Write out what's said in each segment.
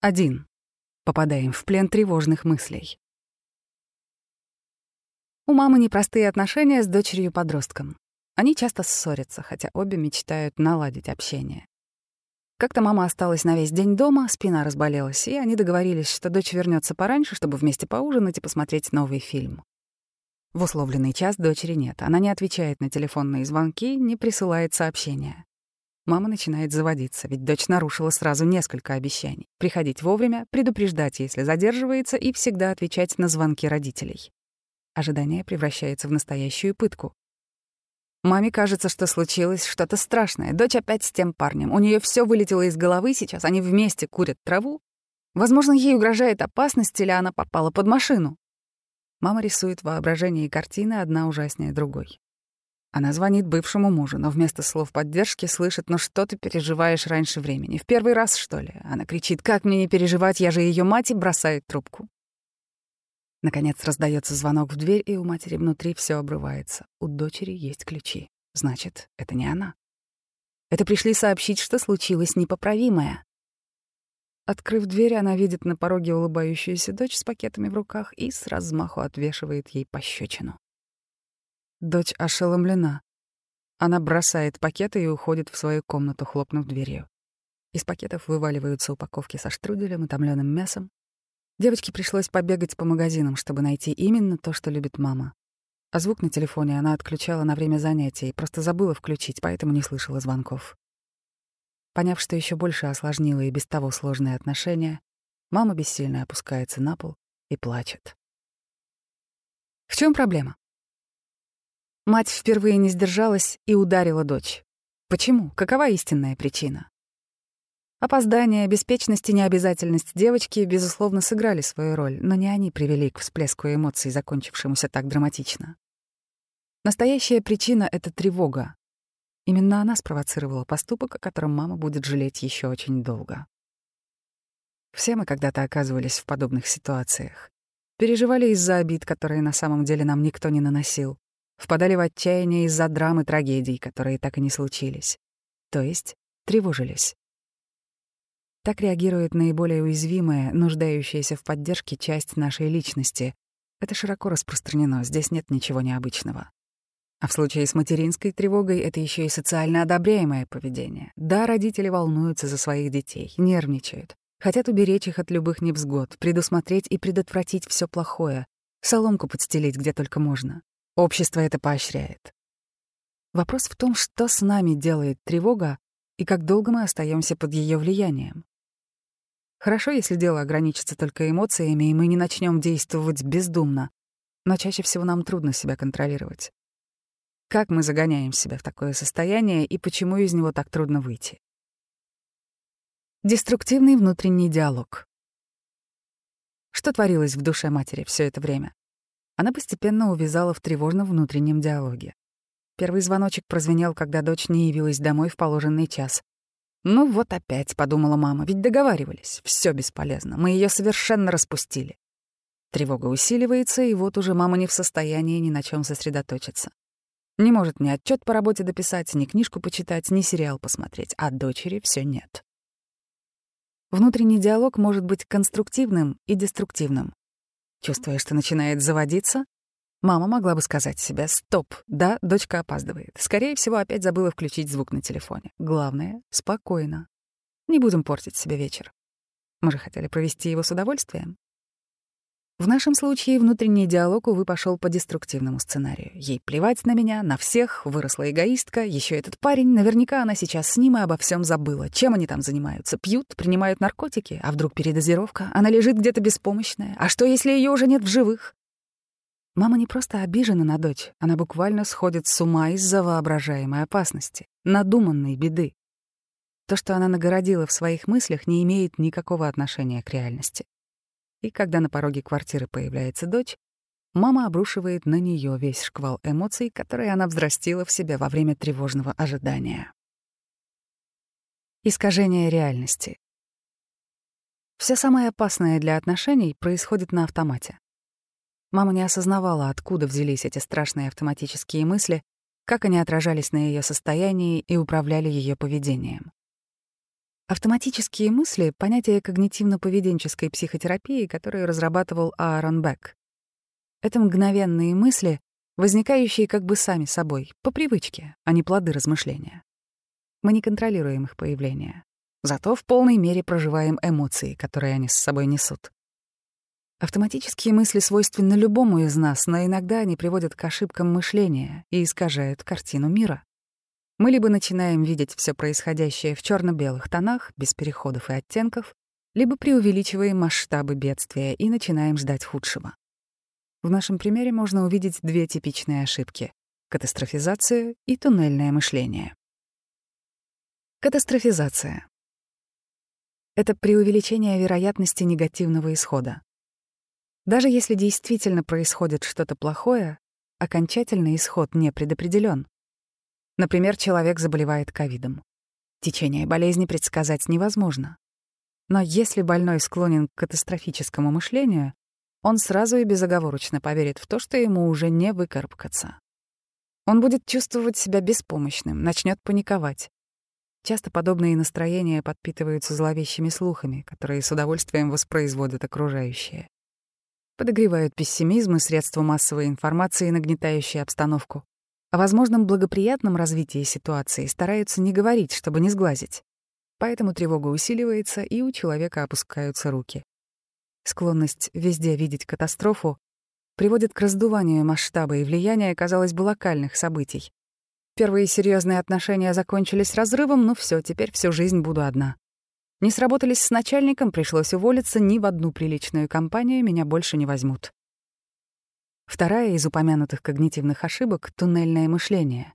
Один. Попадаем в плен тревожных мыслей. У мамы непростые отношения с дочерью-подростком. Они часто ссорятся, хотя обе мечтают наладить общение. Как-то мама осталась на весь день дома, спина разболелась, и они договорились, что дочь вернется пораньше, чтобы вместе поужинать и посмотреть новый фильм. В условленный час дочери нет. Она не отвечает на телефонные звонки, не присылает сообщения. Мама начинает заводиться, ведь дочь нарушила сразу несколько обещаний. Приходить вовремя, предупреждать, если задерживается, и всегда отвечать на звонки родителей. Ожидание превращается в настоящую пытку. Маме кажется, что случилось что-то страшное. Дочь опять с тем парнем. У нее все вылетело из головы, сейчас они вместе курят траву. Возможно, ей угрожает опасность или она попала под машину. Мама рисует воображение и картины, одна ужаснее другой. Она звонит бывшему мужу, но вместо слов поддержки слышит «Ну что ты переживаешь раньше времени? В первый раз, что ли?» Она кричит «Как мне не переживать? Я же ее мать!» и бросает трубку. Наконец раздается звонок в дверь, и у матери внутри все обрывается. У дочери есть ключи. Значит, это не она. Это пришли сообщить, что случилось непоправимое. Открыв дверь, она видит на пороге улыбающуюся дочь с пакетами в руках и с размаху отвешивает ей пощечину. Дочь ошеломлена. Она бросает пакеты и уходит в свою комнату, хлопнув дверью. Из пакетов вываливаются упаковки со штруделем и томлёным мясом. Девочке пришлось побегать по магазинам, чтобы найти именно то, что любит мама. А звук на телефоне она отключала на время занятий, просто забыла включить, поэтому не слышала звонков. Поняв, что еще больше осложнило и без того сложные отношения, мама бессильно опускается на пол и плачет. В чем проблема? Мать впервые не сдержалась и ударила дочь. Почему? Какова истинная причина? Опоздание, беспечность и необязательность девочки, безусловно, сыграли свою роль, но не они привели к всплеску эмоций, закончившемуся так драматично. Настоящая причина — это тревога. Именно она спровоцировала поступок, о котором мама будет жалеть еще очень долго. Все мы когда-то оказывались в подобных ситуациях. Переживали из-за обид, которые на самом деле нам никто не наносил впадали в отчаяние из-за драмы трагедий, которые так и не случились. То есть тревожились. Так реагирует наиболее уязвимая, нуждающаяся в поддержке часть нашей личности. Это широко распространено, здесь нет ничего необычного. А в случае с материнской тревогой это еще и социально одобряемое поведение. Да, родители волнуются за своих детей, нервничают, хотят уберечь их от любых невзгод, предусмотреть и предотвратить все плохое, соломку подстелить где только можно. Общество это поощряет. Вопрос в том, что с нами делает тревога и как долго мы остаемся под ее влиянием. Хорошо, если дело ограничится только эмоциями, и мы не начнем действовать бездумно, но чаще всего нам трудно себя контролировать. Как мы загоняем себя в такое состояние и почему из него так трудно выйти? Деструктивный внутренний диалог. Что творилось в душе матери все это время? Она постепенно увязала в тревожном внутреннем диалоге. Первый звоночек прозвенел, когда дочь не явилась домой в положенный час. «Ну вот опять», — подумала мама, — «ведь договаривались. Все бесполезно. Мы ее совершенно распустили». Тревога усиливается, и вот уже мама не в состоянии ни на чем сосредоточиться. Не может ни отчет по работе дописать, ни книжку почитать, ни сериал посмотреть, а дочери все нет. Внутренний диалог может быть конструктивным и деструктивным. Чувствуя, что начинает заводиться, мама могла бы сказать себе «Стоп, да, дочка опаздывает». Скорее всего, опять забыла включить звук на телефоне. Главное — спокойно. Не будем портить себе вечер. Мы же хотели провести его с удовольствием. В нашем случае внутренний диалог, увы, пошел по деструктивному сценарию. Ей плевать на меня, на всех, выросла эгоистка, еще этот парень, наверняка она сейчас с ним и обо всем забыла. Чем они там занимаются? Пьют, принимают наркотики? А вдруг передозировка? Она лежит где-то беспомощная. А что, если ее уже нет в живых? Мама не просто обижена на дочь, она буквально сходит с ума из-за воображаемой опасности, надуманной беды. То, что она нагородила в своих мыслях, не имеет никакого отношения к реальности. И когда на пороге квартиры появляется дочь, мама обрушивает на нее весь шквал эмоций, которые она взрастила в себе во время тревожного ожидания. Искажение реальности. Все самое опасное для отношений происходит на автомате. Мама не осознавала, откуда взялись эти страшные автоматические мысли, как они отражались на ее состоянии и управляли ее поведением. Автоматические мысли — понятие когнитивно-поведенческой психотерапии, которую разрабатывал Аарон Бек. Это мгновенные мысли, возникающие как бы сами собой, по привычке, а не плоды размышления. Мы не контролируем их появление. Зато в полной мере проживаем эмоции, которые они с собой несут. Автоматические мысли свойственны любому из нас, но иногда они приводят к ошибкам мышления и искажают картину мира. Мы либо начинаем видеть все происходящее в черно белых тонах, без переходов и оттенков, либо преувеличиваем масштабы бедствия и начинаем ждать худшего. В нашем примере можно увидеть две типичные ошибки — катастрофизация и туннельное мышление. Катастрофизация. Это преувеличение вероятности негативного исхода. Даже если действительно происходит что-то плохое, окончательный исход не предопределен. Например, человек заболевает ковидом. Течение болезни предсказать невозможно. Но если больной склонен к катастрофическому мышлению, он сразу и безоговорочно поверит в то, что ему уже не выкарабкаться. Он будет чувствовать себя беспомощным, начнет паниковать. Часто подобные настроения подпитываются зловещими слухами, которые с удовольствием воспроизводят окружающие подогревают пессимизм и средства массовой информации, нагнетающие обстановку. О возможном благоприятном развитии ситуации стараются не говорить, чтобы не сглазить. Поэтому тревога усиливается, и у человека опускаются руки. Склонность везде видеть катастрофу приводит к раздуванию масштаба и влияния, казалось бы, локальных событий. Первые серьезные отношения закончились разрывом, ну все, теперь всю жизнь буду одна. Не сработались с начальником, пришлось уволиться, ни в одну приличную компанию меня больше не возьмут. Вторая из упомянутых когнитивных ошибок — туннельное мышление.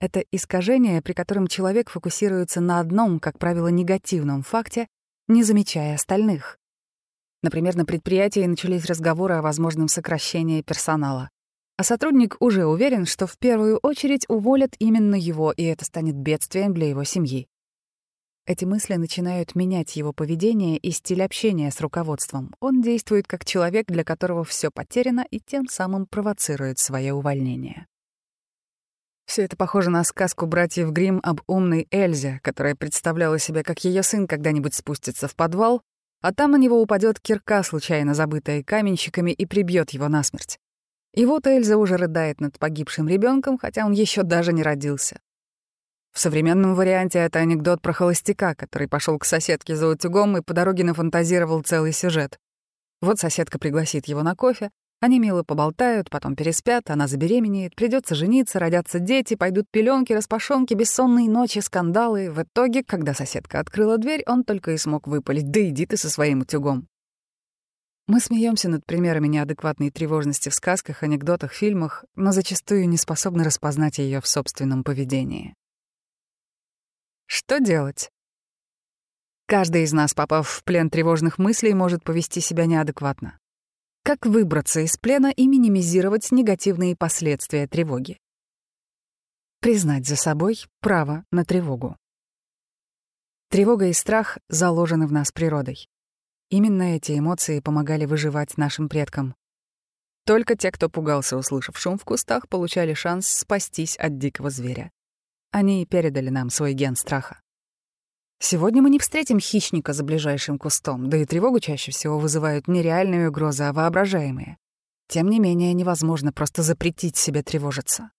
Это искажение, при котором человек фокусируется на одном, как правило, негативном факте, не замечая остальных. Например, на предприятии начались разговоры о возможном сокращении персонала. А сотрудник уже уверен, что в первую очередь уволят именно его, и это станет бедствием для его семьи. Эти мысли начинают менять его поведение и стиль общения с руководством. Он действует как человек, для которого все потеряно, и тем самым провоцирует свое увольнение. Все это похоже на сказку братьев Гримм об умной Эльзе, которая представляла себе, как ее сын когда-нибудь спустится в подвал, а там на него упадет кирка, случайно забытая каменщиками, и прибьет его насмерть. И вот Эльза уже рыдает над погибшим ребенком, хотя он еще даже не родился. В современном варианте это анекдот про холостяка, который пошел к соседке за утюгом и по дороге нафантазировал целый сюжет. Вот соседка пригласит его на кофе, они мило поболтают, потом переспят, она забеременеет, придется жениться, родятся дети, пойдут пеленки, распашонки, бессонные ночи, скандалы. В итоге, когда соседка открыла дверь, он только и смог выпалить «Да иди ты со своим утюгом». Мы смеемся над примерами неадекватной тревожности в сказках, анекдотах, фильмах, но зачастую не способны распознать ее в собственном поведении. Что делать? Каждый из нас, попав в плен тревожных мыслей, может повести себя неадекватно. Как выбраться из плена и минимизировать негативные последствия тревоги? Признать за собой право на тревогу. Тревога и страх заложены в нас природой. Именно эти эмоции помогали выживать нашим предкам. Только те, кто пугался, услышав шум в кустах, получали шанс спастись от дикого зверя. Они передали нам свой ген страха. Сегодня мы не встретим хищника за ближайшим кустом, да и тревогу чаще всего вызывают не реальные угрозы, а воображаемые. Тем не менее, невозможно просто запретить себе тревожиться.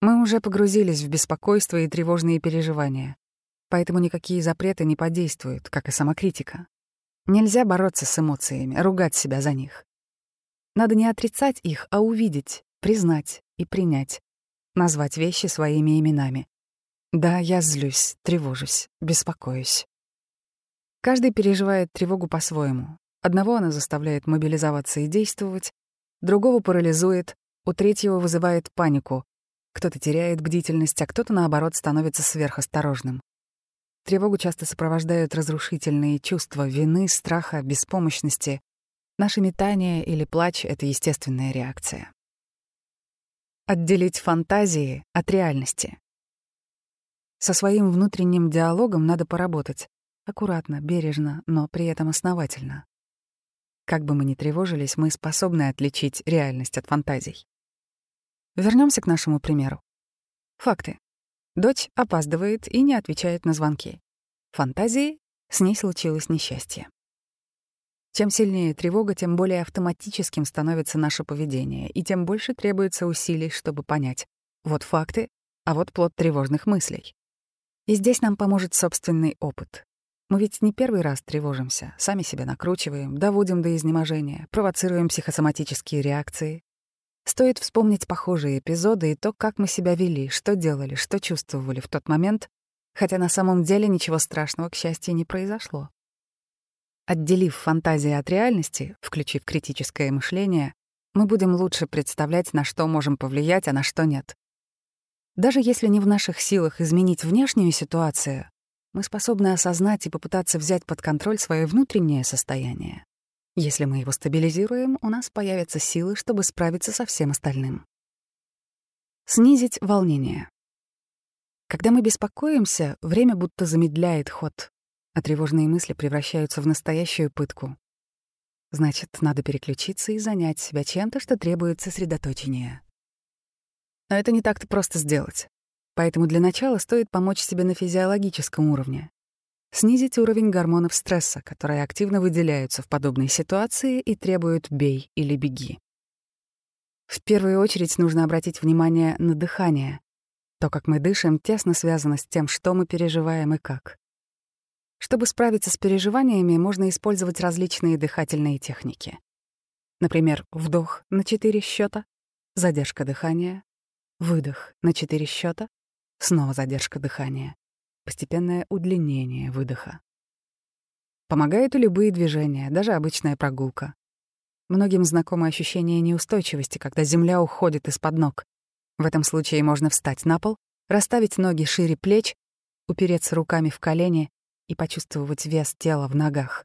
Мы уже погрузились в беспокойство и тревожные переживания, поэтому никакие запреты не подействуют, как и самокритика. Нельзя бороться с эмоциями, ругать себя за них. Надо не отрицать их, а увидеть, признать и принять, назвать вещи своими именами. Да, я злюсь, тревожусь, беспокоюсь. Каждый переживает тревогу по-своему. Одного она заставляет мобилизоваться и действовать, другого парализует, у третьего вызывает панику. Кто-то теряет бдительность, а кто-то, наоборот, становится сверхосторожным. Тревогу часто сопровождают разрушительные чувства вины, страха, беспомощности. Наше метание или плач — это естественная реакция. Отделить фантазии от реальности. Со своим внутренним диалогом надо поработать. Аккуратно, бережно, но при этом основательно. Как бы мы ни тревожились, мы способны отличить реальность от фантазий. Вернемся к нашему примеру. Факты. Дочь опаздывает и не отвечает на звонки. Фантазии — с ней случилось несчастье. Чем сильнее тревога, тем более автоматическим становится наше поведение, и тем больше требуется усилий, чтобы понять. Вот факты, а вот плод тревожных мыслей. И здесь нам поможет собственный опыт. Мы ведь не первый раз тревожимся, сами себя накручиваем, доводим до изнеможения, провоцируем психосоматические реакции. Стоит вспомнить похожие эпизоды и то, как мы себя вели, что делали, что чувствовали в тот момент, хотя на самом деле ничего страшного, к счастью, не произошло. Отделив фантазии от реальности, включив критическое мышление, мы будем лучше представлять, на что можем повлиять, а на что нет. Даже если не в наших силах изменить внешнюю ситуацию, мы способны осознать и попытаться взять под контроль свое внутреннее состояние. Если мы его стабилизируем, у нас появятся силы, чтобы справиться со всем остальным. Снизить волнение. Когда мы беспокоимся, время будто замедляет ход, а тревожные мысли превращаются в настоящую пытку. Значит, надо переключиться и занять себя чем-то, что требует сосредоточения. Но это не так-то просто сделать. Поэтому для начала стоит помочь себе на физиологическом уровне. Снизить уровень гормонов стресса, которые активно выделяются в подобной ситуации и требуют «бей» или «беги». В первую очередь нужно обратить внимание на дыхание. То, как мы дышим, тесно связано с тем, что мы переживаем и как. Чтобы справиться с переживаниями, можно использовать различные дыхательные техники. Например, вдох на 4 счета, задержка дыхания, Выдох на четыре счета. Снова задержка дыхания. Постепенное удлинение выдоха. Помогают и любые движения, даже обычная прогулка. Многим знакомо ощущение неустойчивости, когда земля уходит из-под ног. В этом случае можно встать на пол, расставить ноги шире плеч, упереться руками в колени и почувствовать вес тела в ногах.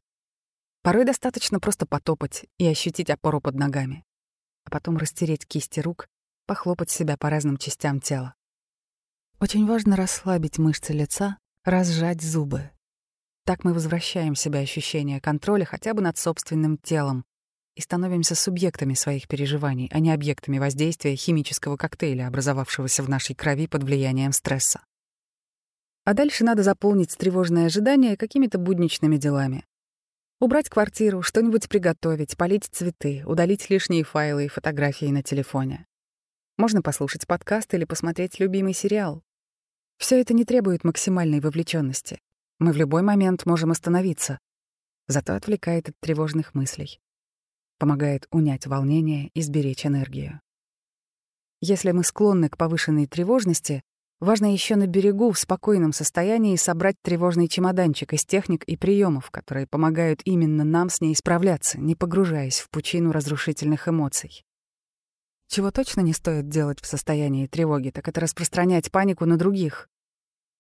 Порой достаточно просто потопать и ощутить опору под ногами, а потом растереть кисти рук похлопать себя по разным частям тела. Очень важно расслабить мышцы лица, разжать зубы. Так мы возвращаем себе ощущение контроля хотя бы над собственным телом и становимся субъектами своих переживаний, а не объектами воздействия химического коктейля, образовавшегося в нашей крови под влиянием стресса. А дальше надо заполнить тревожное ожидание какими-то будничными делами. Убрать квартиру, что-нибудь приготовить, полить цветы, удалить лишние файлы и фотографии на телефоне. Можно послушать подкаст или посмотреть любимый сериал. Все это не требует максимальной вовлеченности. Мы в любой момент можем остановиться. Зато отвлекает от тревожных мыслей. Помогает унять волнение и сберечь энергию. Если мы склонны к повышенной тревожности, важно еще на берегу в спокойном состоянии собрать тревожный чемоданчик из техник и приемов, которые помогают именно нам с ней справляться, не погружаясь в пучину разрушительных эмоций. Чего точно не стоит делать в состоянии тревоги, так это распространять панику на других.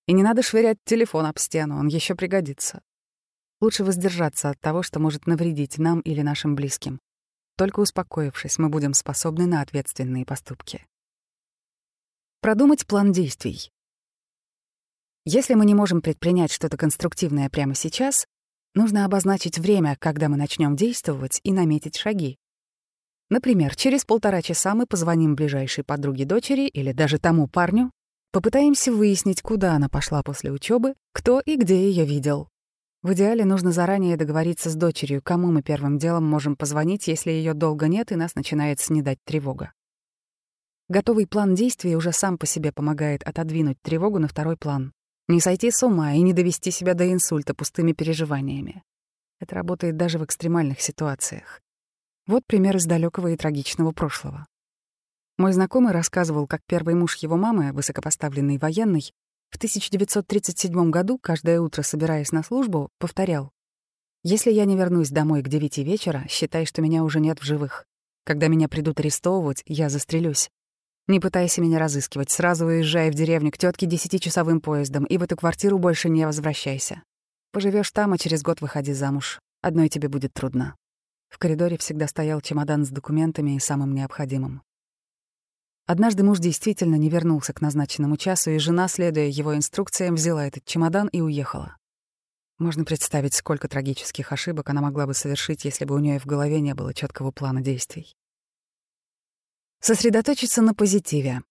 И не надо швырять телефон об стену, он еще пригодится. Лучше воздержаться от того, что может навредить нам или нашим близким. Только успокоившись, мы будем способны на ответственные поступки. Продумать план действий. Если мы не можем предпринять что-то конструктивное прямо сейчас, нужно обозначить время, когда мы начнем действовать, и наметить шаги. Например, через полтора часа мы позвоним ближайшей подруге дочери или даже тому парню, попытаемся выяснить, куда она пошла после учебы, кто и где ее видел. В идеале нужно заранее договориться с дочерью, кому мы первым делом можем позвонить, если ее долго нет и нас начинает снедать тревога. Готовый план действий уже сам по себе помогает отодвинуть тревогу на второй план. Не сойти с ума и не довести себя до инсульта пустыми переживаниями. Это работает даже в экстремальных ситуациях. Вот пример из далекого и трагичного прошлого. Мой знакомый рассказывал, как первый муж его мамы, высокопоставленный военный, в 1937 году, каждое утро собираясь на службу, повторял «Если я не вернусь домой к девяти вечера, считай, что меня уже нет в живых. Когда меня придут арестовывать, я застрелюсь. Не пытайся меня разыскивать, сразу уезжай в деревню к тетке десятичасовым поездом и в эту квартиру больше не возвращайся. Поживешь там, а через год выходи замуж. Одной тебе будет трудно». В коридоре всегда стоял чемодан с документами и самым необходимым. Однажды муж действительно не вернулся к назначенному часу, и жена, следуя его инструкциям, взяла этот чемодан и уехала. Можно представить, сколько трагических ошибок она могла бы совершить, если бы у нее в голове не было четкого плана действий. Сосредоточиться на позитиве.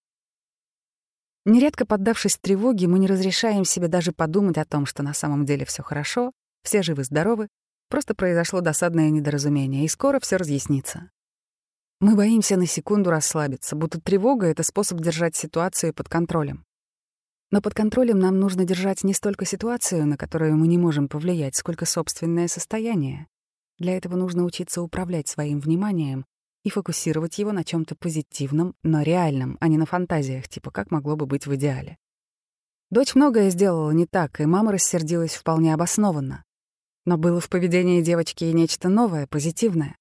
Нередко поддавшись тревоге, мы не разрешаем себе даже подумать о том, что на самом деле все хорошо, все живы-здоровы, просто произошло досадное недоразумение, и скоро все разъяснится. Мы боимся на секунду расслабиться, будто тревога — это способ держать ситуацию под контролем. Но под контролем нам нужно держать не столько ситуацию, на которую мы не можем повлиять, сколько собственное состояние. Для этого нужно учиться управлять своим вниманием и фокусировать его на чем то позитивном, но реальном, а не на фантазиях, типа как могло бы быть в идеале. Дочь многое сделала не так, и мама рассердилась вполне обоснованно. Но было в поведении девочки и нечто новое, позитивное.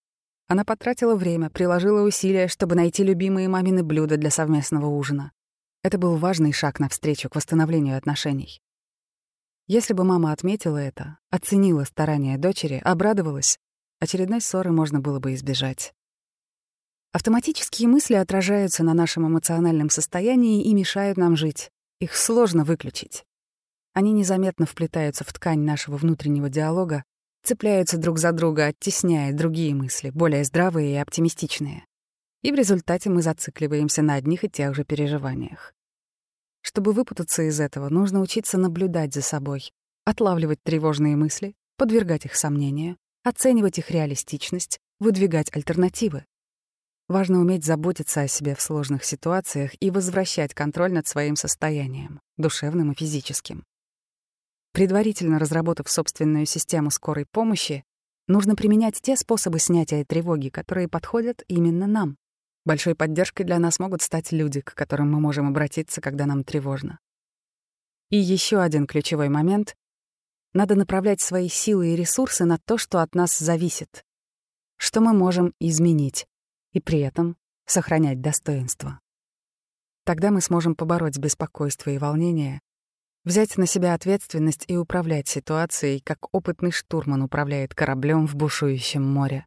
Она потратила время, приложила усилия, чтобы найти любимые мамины блюда для совместного ужина. Это был важный шаг навстречу к восстановлению отношений. Если бы мама отметила это, оценила старания дочери, обрадовалась, очередной ссоры можно было бы избежать. Автоматические мысли отражаются на нашем эмоциональном состоянии и мешают нам жить. Их сложно выключить. Они незаметно вплетаются в ткань нашего внутреннего диалога, цепляются друг за друга, оттесняя другие мысли, более здравые и оптимистичные и в результате мы зацикливаемся на одних и тех же переживаниях. Чтобы выпутаться из этого, нужно учиться наблюдать за собой, отлавливать тревожные мысли, подвергать их сомнению, оценивать их реалистичность, выдвигать альтернативы. Важно уметь заботиться о себе в сложных ситуациях и возвращать контроль над своим состоянием, душевным и физическим. Предварительно разработав собственную систему скорой помощи, нужно применять те способы снятия тревоги, которые подходят именно нам. Большой поддержкой для нас могут стать люди, к которым мы можем обратиться, когда нам тревожно. И еще один ключевой момент — надо направлять свои силы и ресурсы на то, что от нас зависит, что мы можем изменить, и при этом сохранять достоинство. Тогда мы сможем побороть беспокойство и волнение, взять на себя ответственность и управлять ситуацией, как опытный штурман управляет кораблем в бушующем море.